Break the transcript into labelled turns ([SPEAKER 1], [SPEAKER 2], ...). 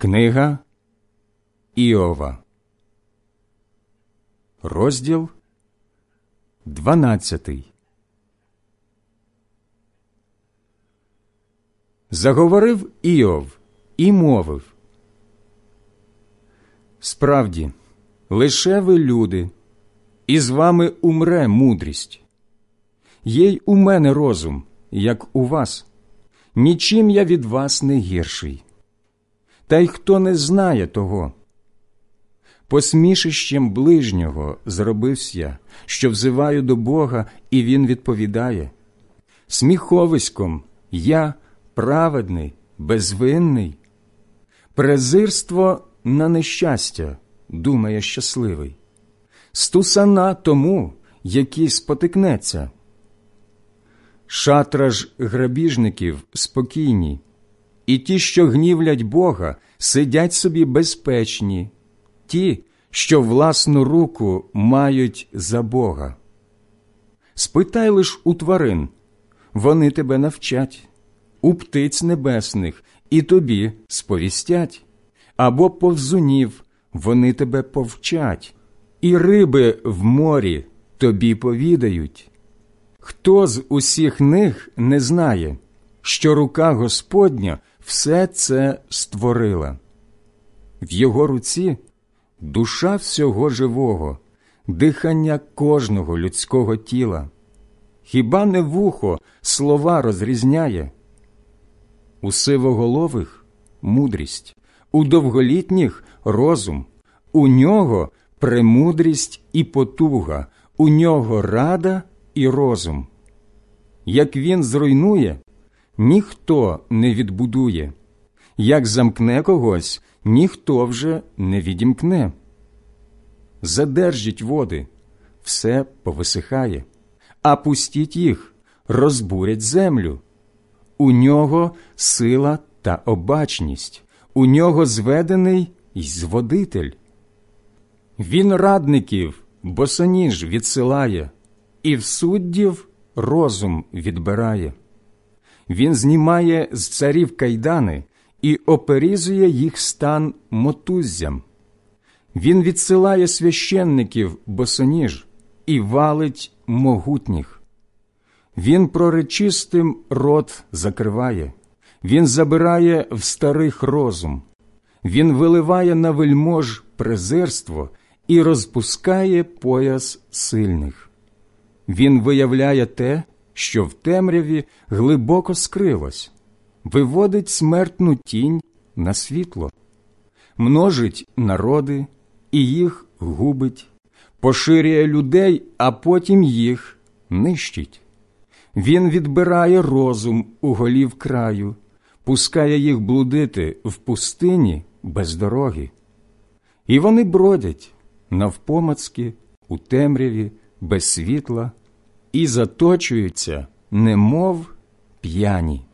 [SPEAKER 1] Книга Іова, розділ дванадцятий. Заговорив Іов і мовив Справді, лише ви люди, і з вами умре мудрість. Є й у мене розум, як у вас, нічим я від вас не гірший. Та й хто не знає того. Посмішищем ближнього зробився я, що взиваю до Бога, і Він відповідає. Сміховиськом я праведний, безвинний, презирство на нещастя, думає щасливий, стусана тому, який спотикнеться. Шатра ж грабіжників спокійні, і ті, що гнівлять Бога, сидять собі безпечні, ті, що власну руку мають за Бога. Спитай лиш у тварин, вони тебе навчать, у птиць небесних і тобі сповістять, або повзунів вони тебе повчать, і риби в морі тобі повідають. Хто з усіх них не знає, що рука Господня все це створила? В його руці душа всього живого, дихання кожного людського тіла. Хіба не вухо слова розрізняє? У сивоголових мудрість, у довголітніх розум, у нього премудрість і потуга, у нього рада і розум. Як він зруйнує, ніхто не відбудує, як замкне когось, ніхто вже не відімкне. Задержіть води, все повисихає, а пустіть їх, розбурять землю. У нього сила та обачність, у нього зведений й зводитель. Він радників босоніж відсилає, і в суддів розум відбирає. Він знімає з царів кайдани і оперізує їх стан мотуззям. Він відсилає священників босоніж і валить могутніх. Він проречистим рот закриває, він забирає в старих розум, він виливає на вельмож презирство і розпускає пояс сильних. Він виявляє те, що в темряві глибоко скрилось, виводить смертну тінь на світло, множить народи і їх губить, поширює людей, а потім їх нищить. Він відбирає розум у голів краю, пускає їх блудити в пустині без дороги. І вони бродять навпомацки, у темряві, без світла і заточуються, немов п'яні.